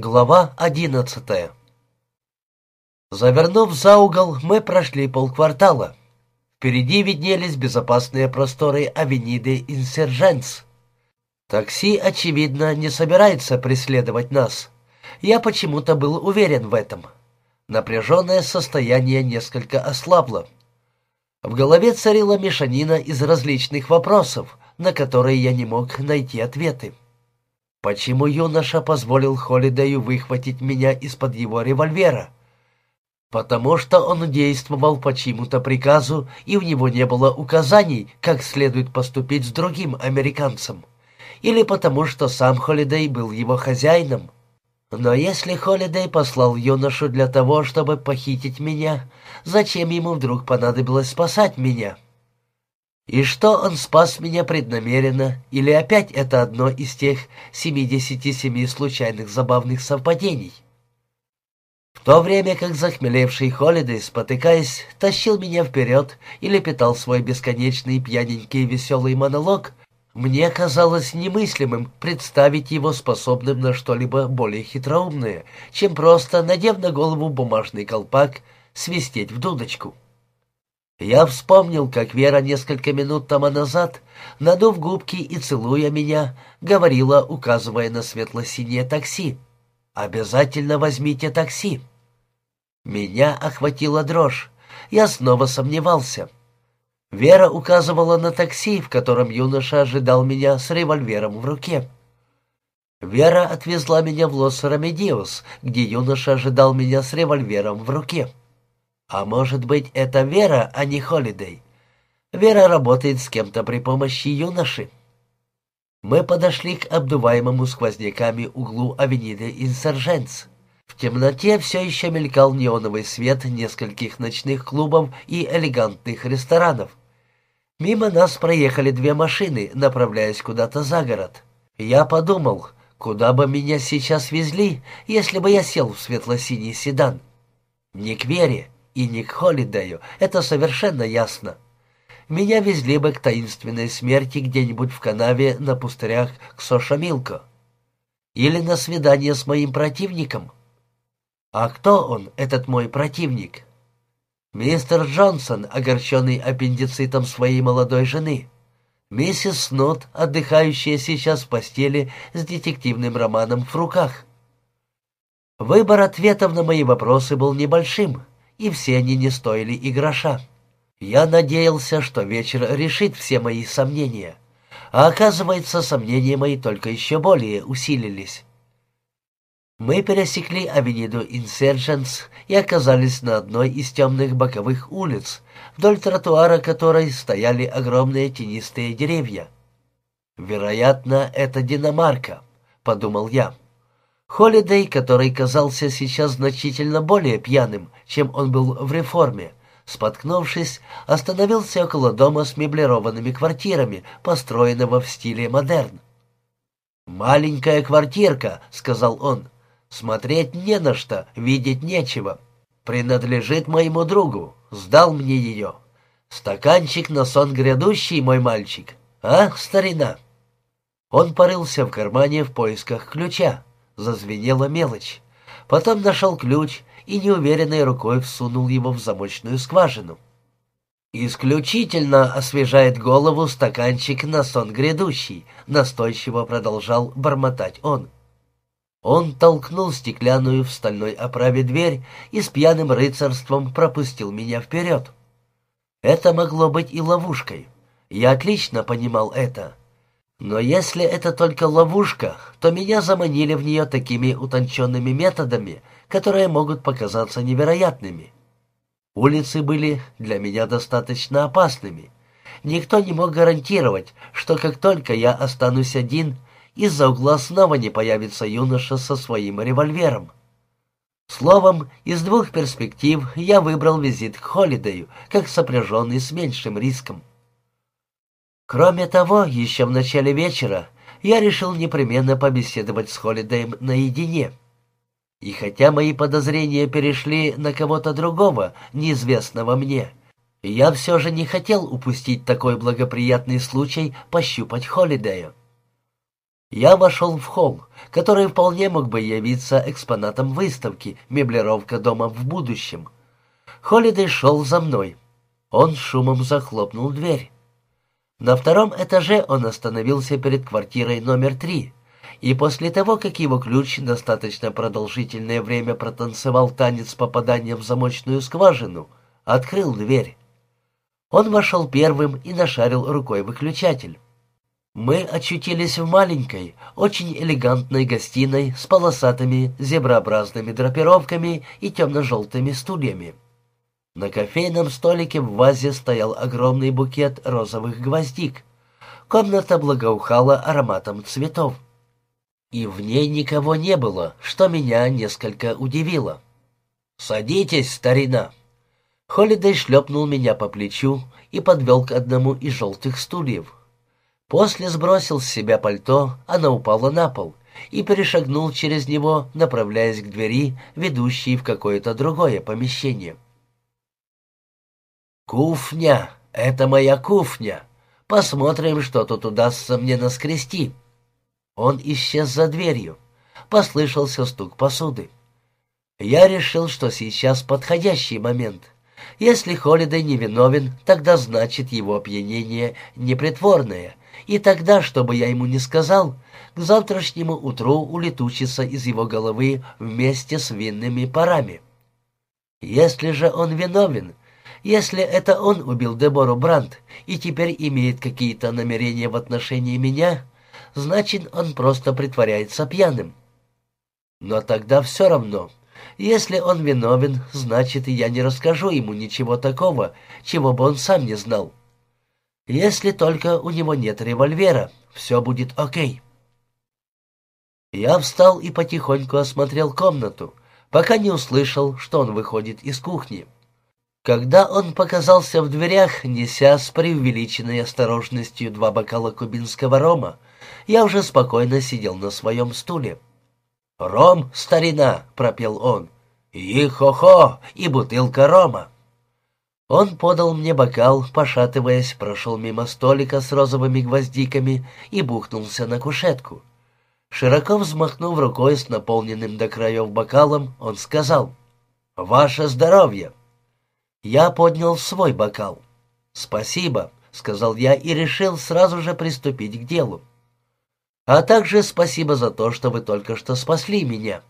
Глава одиннадцатая Завернув за угол, мы прошли полквартала. Впереди виднелись безопасные просторы авениды Инсерженс. Такси, очевидно, не собирается преследовать нас. Я почему-то был уверен в этом. Напряженное состояние несколько ослабло. В голове царила мешанина из различных вопросов, на которые я не мог найти ответы. Почему юноша позволил Холидею выхватить меня из-под его револьвера? Потому что он действовал по чьему-то приказу, и у него не было указаний, как следует поступить с другим американцем. Или потому что сам Холидей был его хозяином. Но если Холидей послал юношу для того, чтобы похитить меня, зачем ему вдруг понадобилось спасать меня?» И что он спас меня преднамеренно, или опять это одно из тех 77 случайных забавных совпадений? В то время как захмелевший Холидей, спотыкаясь, тащил меня вперед или питал свой бесконечный пьяненький веселый монолог, мне казалось немыслимым представить его способным на что-либо более хитроумное, чем просто, надев на голову бумажный колпак, свистеть в дудочку. Я вспомнил, как Вера несколько минут тому назад, надув губки и целуя меня, говорила, указывая на светло-синее такси. «Обязательно возьмите такси». Меня охватила дрожь. Я снова сомневался. Вера указывала на такси, в котором юноша ожидал меня с револьвером в руке. Вера отвезла меня в Лос-Рамедиос, где юноша ожидал меня с револьвером в руке. А может быть, это Вера, а не Холидей? Вера работает с кем-то при помощи юноши. Мы подошли к обдуваемому сквозняками углу авениды Инсерженц. В темноте все еще мелькал неоновый свет нескольких ночных клубов и элегантных ресторанов. Мимо нас проехали две машины, направляясь куда-то за город. Я подумал, куда бы меня сейчас везли, если бы я сел в светло-синий седан. Не к Вере, и не к Холидею, это совершенно ясно. Меня везли бы к таинственной смерти где-нибудь в канаве на пустырях к Сошамилко. Или на свидание с моим противником. А кто он, этот мой противник? Мистер Джонсон, огорченный аппендицитом своей молодой жены. Миссис Снот, отдыхающая сейчас в постели с детективным романом в руках. Выбор ответов на мои вопросы был небольшим — и все они не стоили и гроша. Я надеялся, что вечер решит все мои сомнения, а оказывается, сомнения мои только еще более усилились. Мы пересекли авениду Инсердженс и оказались на одной из темных боковых улиц, вдоль тротуара которой стояли огромные тенистые деревья. «Вероятно, это Динамарка», — подумал я. Холидей, который казался сейчас значительно более пьяным, чем он был в реформе, споткнувшись, остановился около дома с меблированными квартирами, построенного в стиле модерн. «Маленькая квартирка», — сказал он, — «смотреть не на что, видеть нечего. Принадлежит моему другу, сдал мне ее. Стаканчик на сон грядущий, мой мальчик. А, старина?» Он порылся в кармане в поисках ключа зазвенела мелочь. Потом нашел ключ и неуверенной рукой всунул его в замочную скважину. «Исключительно освежает голову стаканчик на сон грядущий», — настойчиво продолжал бормотать он. Он толкнул стеклянную в стальной оправе дверь и с пьяным рыцарством пропустил меня вперед. Это могло быть и ловушкой. Я отлично понимал это. Но если это только ловушка, то меня заманили в нее такими утонченными методами, которые могут показаться невероятными. Улицы были для меня достаточно опасными. Никто не мог гарантировать, что как только я останусь один, из-за угла снова не появится юноша со своим револьвером. Словом, из двух перспектив я выбрал визит к Холидею, как сопряженный с меньшим риском. Кроме того, еще в начале вечера я решил непременно побеседовать с Холидеем наедине. И хотя мои подозрения перешли на кого-то другого, неизвестного мне, я все же не хотел упустить такой благоприятный случай пощупать Холидея. Я вошел в холл, который вполне мог бы явиться экспонатом выставки «Меблировка дома в будущем». Холидей шел за мной. Он шумом захлопнул дверь. На втором этаже он остановился перед квартирой номер три, и после того, как его ключ достаточно продолжительное время протанцевал танец попадания в замочную скважину, открыл дверь. Он вошел первым и нашарил рукой выключатель. Мы очутились в маленькой, очень элегантной гостиной с полосатыми зеброобразными драпировками и темно-желтыми стульями. На кофейном столике в вазе стоял огромный букет розовых гвоздик. Комната благоухала ароматом цветов. И в ней никого не было, что меня несколько удивило. «Садитесь, старина!» Холидей шлепнул меня по плечу и подвел к одному из желтых стульев. После сбросил с себя пальто, оно упало на пол, и перешагнул через него, направляясь к двери, ведущей в какое-то другое помещение. «Куфня! Это моя куфня! Посмотрим, что тут удастся мне наскрести!» Он исчез за дверью. Послышался стук посуды. Я решил, что сейчас подходящий момент. Если Холидей невиновен, тогда значит его опьянение непритворное, и тогда, чтобы я ему не сказал, к завтрашнему утру улетучится из его головы вместе с винными парами. Если же он виновен, если это он убил Дебору Брандт и теперь имеет какие-то намерения в отношении меня, значит, он просто притворяется пьяным. Но тогда все равно. Если он виновен, значит, я не расскажу ему ничего такого, чего бы он сам не знал. Если только у него нет револьвера, все будет окей. Я встал и потихоньку осмотрел комнату, пока не услышал, что он выходит из кухни. Когда он показался в дверях, неся с преувеличенной осторожностью два бокала кубинского рома, я уже спокойно сидел на своем стуле. «Ром, старина!» — пропел он. «И-хо-хо! И бутылка рома!» Он подал мне бокал, пошатываясь, прошел мимо столика с розовыми гвоздиками и бухнулся на кушетку. Широко взмахнув рукой с наполненным до краев бокалом, он сказал «Ваше здоровье!» Я поднял свой бокал. «Спасибо», — сказал я и решил сразу же приступить к делу. «А также спасибо за то, что вы только что спасли меня».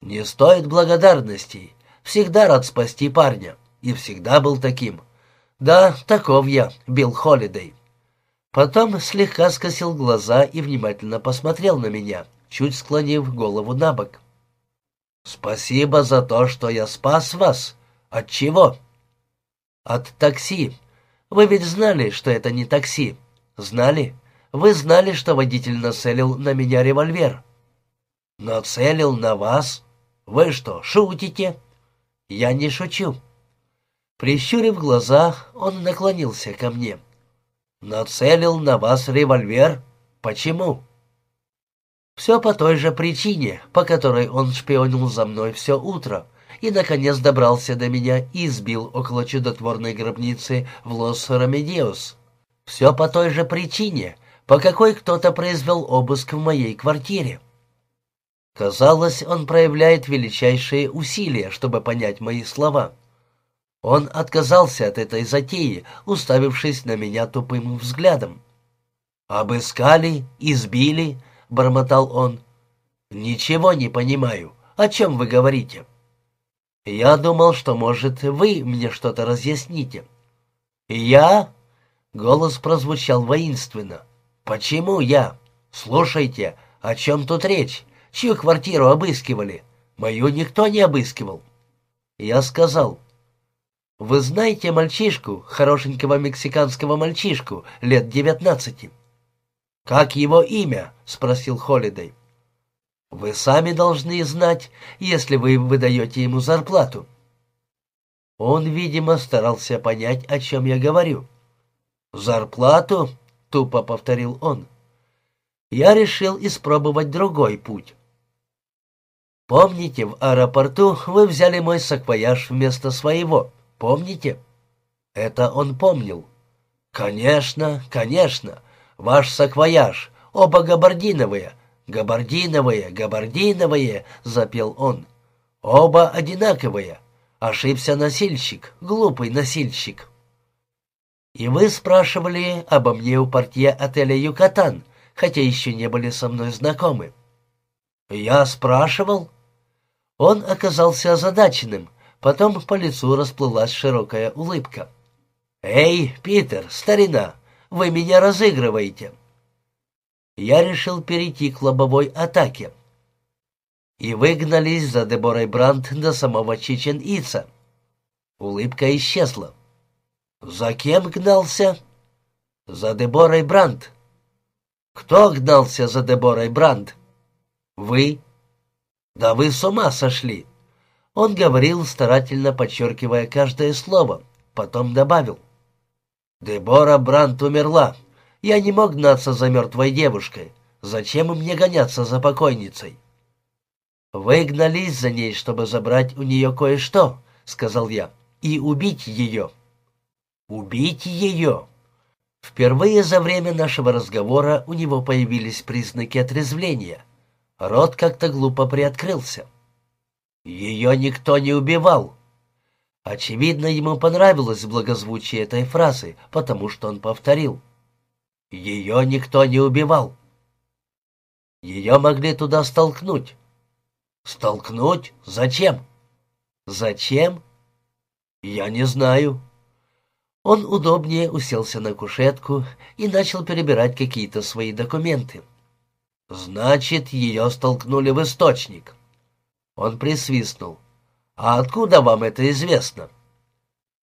«Не стоит благодарностей. Всегда рад спасти парня. И всегда был таким. Да, таков я, Билл Холидей». Потом слегка скосил глаза и внимательно посмотрел на меня, чуть склонив голову на бок. «Спасибо за то, что я спас вас», «От чего?» «От такси. Вы ведь знали, что это не такси. Знали? Вы знали, что водитель нацелил на меня револьвер?» «Нацелил на вас? Вы что, шутите?» «Я не шучу». Прищурив глаза, он наклонился ко мне. «Нацелил на вас револьвер? Почему?» «Все по той же причине, по которой он шпионил за мной все утро и, наконец, добрался до меня и избил около чудотворной гробницы в Лос-Ремедиос. Все по той же причине, по какой кто-то произвел обыск в моей квартире. Казалось, он проявляет величайшие усилия, чтобы понять мои слова. Он отказался от этой затеи, уставившись на меня тупым взглядом. «Обыскали, избили», — бормотал он. «Ничего не понимаю. О чем вы говорите?» Я думал, что, может, вы мне что-то разъясните. Я? Голос прозвучал воинственно. Почему я? Слушайте, о чем тут речь? Чью квартиру обыскивали? Мою никто не обыскивал. Я сказал. Вы знаете мальчишку, хорошенького мексиканского мальчишку, лет девятнадцати? Как его имя? спросил Холидей. Вы сами должны знать, если вы выдаете ему зарплату. Он, видимо, старался понять, о чем я говорю. «Зарплату?» — тупо повторил он. Я решил испробовать другой путь. «Помните, в аэропорту вы взяли мой саквояж вместо своего? Помните?» Это он помнил. «Конечно, конечно, ваш саквояж. Оба габардиновые. Габардиновые, габардиновые!» — запел он. «Оба одинаковые. Ошибся носильщик, глупый носильщик». «И вы спрашивали обо мне у портье отеля «Юкатан», хотя еще не были со мной знакомы». «Я спрашивал?» Он оказался озадаченным, потом по лицу расплылась широкая улыбка. «Эй, Питер, старина, вы меня разыгрываете!» Я решил перейти к лобовой атаке. И вы гнались за Деборой Брандт до самого Чечен-Ица. Улыбка исчезла. «За кем гнался?» «За Деборой Брандт». «Кто гнался за Деборой Брандт?» «Вы». «Да вы с ума сошли!» Он говорил, старательно подчеркивая каждое слово, потом добавил. «Дебора Брант умерла. Я не мог гнаться за мертвой девушкой. Зачем мне гоняться за покойницей?» «Вы гнались за ней, чтобы забрать у нее кое-что», — сказал я, — «и убить ее». «Убить ее?» Впервые за время нашего разговора у него появились признаки отрезвления. Рот как-то глупо приоткрылся. «Ее никто не убивал», Очевидно, ему понравилось благозвучие этой фразы, потому что он повторил. «Ее никто не убивал». Ее могли туда столкнуть. «Столкнуть? Зачем?» «Зачем?» «Я не знаю». Он удобнее уселся на кушетку и начал перебирать какие-то свои документы. «Значит, ее столкнули в источник». Он присвистнул. «А откуда вам это известно?»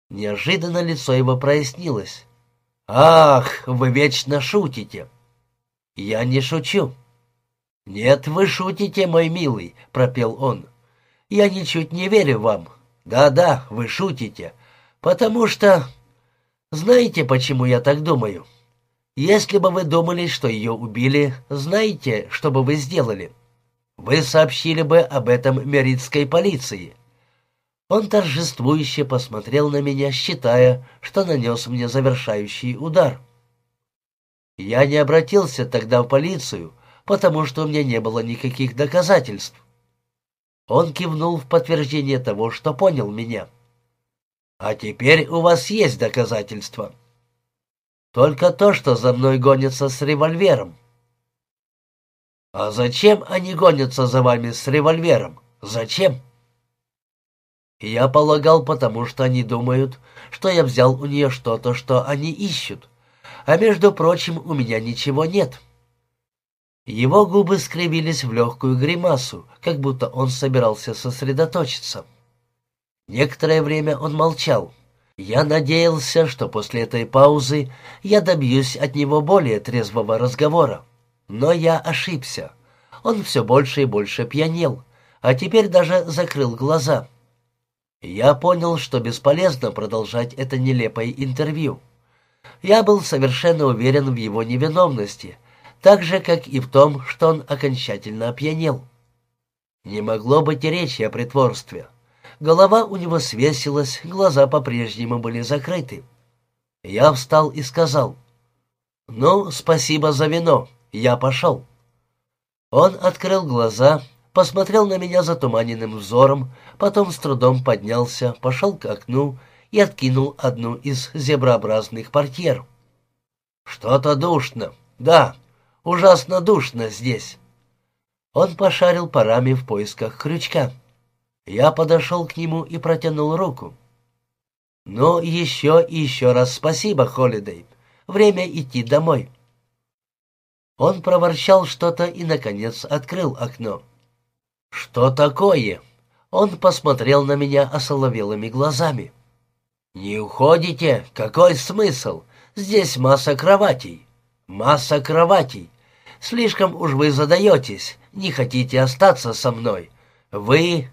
Неожиданно лицо его прояснилось. «Ах, вы вечно шутите!» «Я не шучу». «Нет, вы шутите, мой милый», — пропел он. «Я ничуть не верю вам. Да-да, вы шутите. Потому что... Знаете, почему я так думаю? Если бы вы думали, что ее убили, знаете, что бы вы сделали? Вы сообщили бы об этом меритской полиции. Он торжествующе посмотрел на меня, считая, что нанес мне завершающий удар. Я не обратился тогда в полицию, потому что у меня не было никаких доказательств. Он кивнул в подтверждение того, что понял меня. «А теперь у вас есть доказательства». «Только то, что за мной гонятся с револьвером». «А зачем они гонятся за вами с револьвером? Зачем?» Я полагал, потому что они думают, что я взял у нее что-то, что они ищут. А между прочим, у меня ничего нет. Его губы скривились в легкую гримасу, как будто он собирался сосредоточиться. Некоторое время он молчал. Я надеялся, что после этой паузы я добьюсь от него более трезвого разговора. Но я ошибся. Он все больше и больше пьянел, а теперь даже закрыл глаза. Я понял, что бесполезно продолжать это нелепое интервью. Я был совершенно уверен в его невиновности, так же, как и в том, что он окончательно опьянел. Не могло быть и речи о притворстве. Голова у него свесилась, глаза по-прежнему были закрыты. Я встал и сказал, «Ну, спасибо за вино, я пошел». Он открыл глаза посмотрел на меня затуманенным взором, потом с трудом поднялся, пошел к окну и откинул одну из зеброобразных портьер. «Что-то душно. Да, ужасно душно здесь». Он пошарил парами в поисках крючка. Я подошел к нему и протянул руку. «Ну, еще и еще раз спасибо, Холидей. Время идти домой». Он проворчал что-то и, наконец, открыл окно. «Что такое?» Он посмотрел на меня осоловелыми глазами. «Не уходите? Какой смысл? Здесь масса кроватей. Масса кроватей. Слишком уж вы задаетесь, не хотите остаться со мной. Вы...»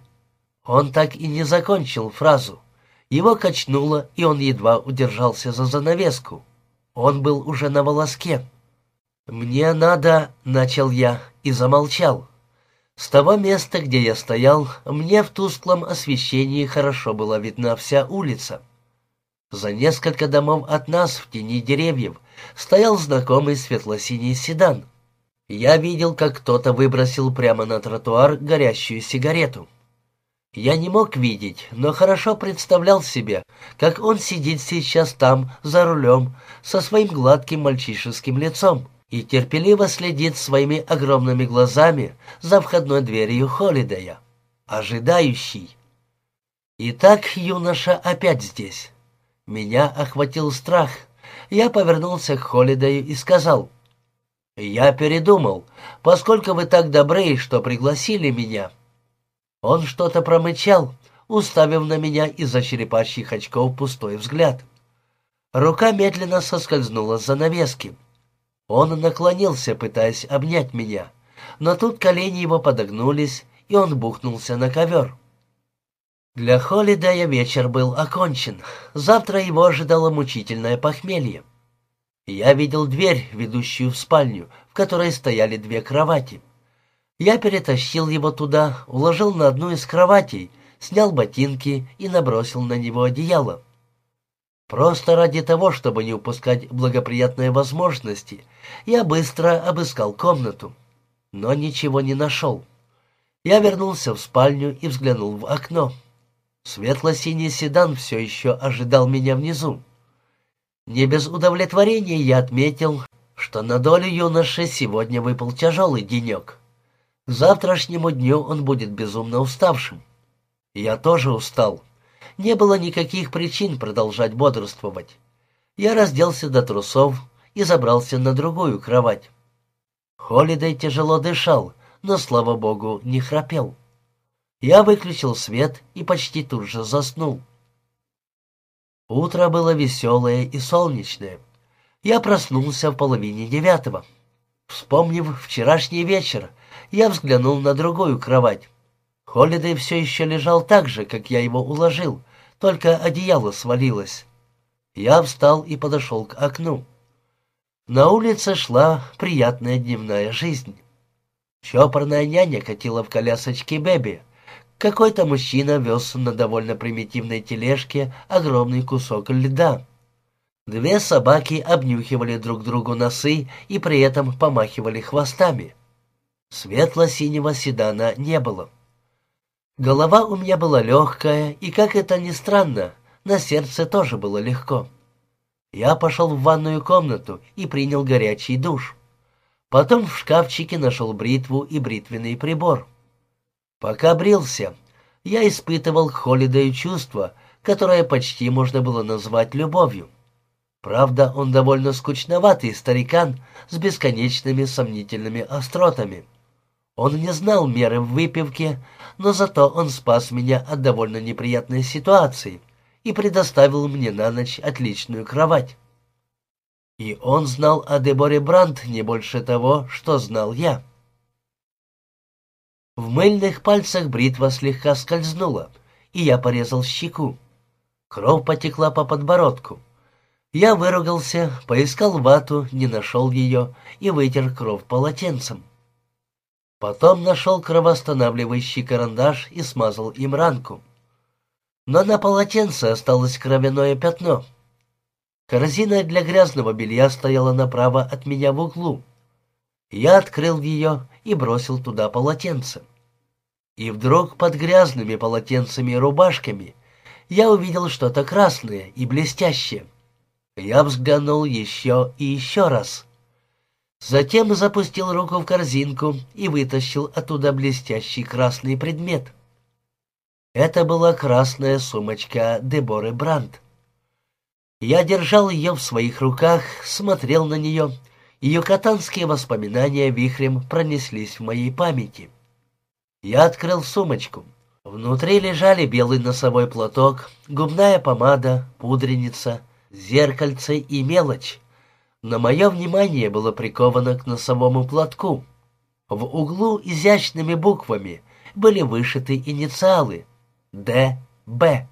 Он так и не закончил фразу. Его качнуло, и он едва удержался за занавеску. Он был уже на волоске. «Мне надо...» — начал я и замолчал. С того места, где я стоял, мне в тусклом освещении хорошо была видна вся улица. За несколько домов от нас, в тени деревьев, стоял знакомый светло-синий седан. Я видел, как кто-то выбросил прямо на тротуар горящую сигарету. Я не мог видеть, но хорошо представлял себе, как он сидит сейчас там, за рулем, со своим гладким мальчишеским лицом и терпеливо следит своими огромными глазами за входной дверью Холидея, ожидающий. Итак, юноша опять здесь. Меня охватил страх. Я повернулся к Холидею и сказал, «Я передумал, поскольку вы так добры, что пригласили меня». Он что-то промычал, уставив на меня из-за черепашьих очков пустой взгляд. Рука медленно соскользнула с занавески. Он наклонился, пытаясь обнять меня, но тут колени его подогнулись, и он бухнулся на ковер. Для Холидея вечер был окончен. Завтра его ожидало мучительное похмелье. Я видел дверь, ведущую в спальню, в которой стояли две кровати. Я перетащил его туда, уложил на одну из кроватей, снял ботинки и набросил на него одеяло. Просто ради того, чтобы не упускать благоприятные возможности, я быстро обыскал комнату, но ничего не нашел. Я вернулся в спальню и взглянул в окно. Светло-синий седан все еще ожидал меня внизу. Не без удовлетворения я отметил, что на долю юноши сегодня выпал тяжелый денек. К завтрашнему дню он будет безумно уставшим. Я тоже устал. Не было никаких причин продолжать бодрствовать. Я разделся до трусов и забрался на другую кровать. Холидей тяжело дышал, но, слава богу, не храпел. Я выключил свет и почти тут же заснул. Утро было веселое и солнечное. Я проснулся в половине девятого. Вспомнив вчерашний вечер, я взглянул на другую кровать. Холидей все еще лежал так же, как я его уложил, только одеяло свалилось. Я встал и подошел к окну. На улице шла приятная дневная жизнь. Чопорная няня катила в колясочке Бэби. Какой-то мужчина вез на довольно примитивной тележке огромный кусок льда. Две собаки обнюхивали друг другу носы и при этом помахивали хвостами. Светло-синего седана не было. Голова у меня была легкая, и, как это ни странно, на сердце тоже было легко. Я пошел в ванную комнату и принял горячий душ. Потом в шкафчике нашел бритву и бритвенный прибор. Пока брился, я испытывал Холидею чувство, которое почти можно было назвать любовью. Правда, он довольно скучноватый старикан с бесконечными сомнительными остротами. Он не знал меры в выпивке, но зато он спас меня от довольно неприятной ситуации и предоставил мне на ночь отличную кровать. И он знал о Деборе Брандт не больше того, что знал я. В мыльных пальцах бритва слегка скользнула, и я порезал щеку. Кровь потекла по подбородку. Я выругался, поискал вату, не нашел ее и вытер кровь полотенцем. Потом нашел кровоостанавливающий карандаш и смазал им ранку. Но на полотенце осталось кровяное пятно. Корзина для грязного белья стояла направо от меня в углу. Я открыл ее и бросил туда полотенце. И вдруг под грязными полотенцами и рубашками я увидел что-то красное и блестящее. Я взглянул еще и еще раз. Затем запустил руку в корзинку и вытащил оттуда блестящий красный предмет. Это была красная сумочка Деборы Брандт. Я держал ее в своих руках, смотрел на нее. Ее катанские воспоминания вихрем пронеслись в моей памяти. Я открыл сумочку. Внутри лежали белый носовой платок, губная помада, пудреница, зеркальце и мелочь но мое внимание было приковано к носовому платку. В углу изящными буквами были вышиты инициалы «Д.Б».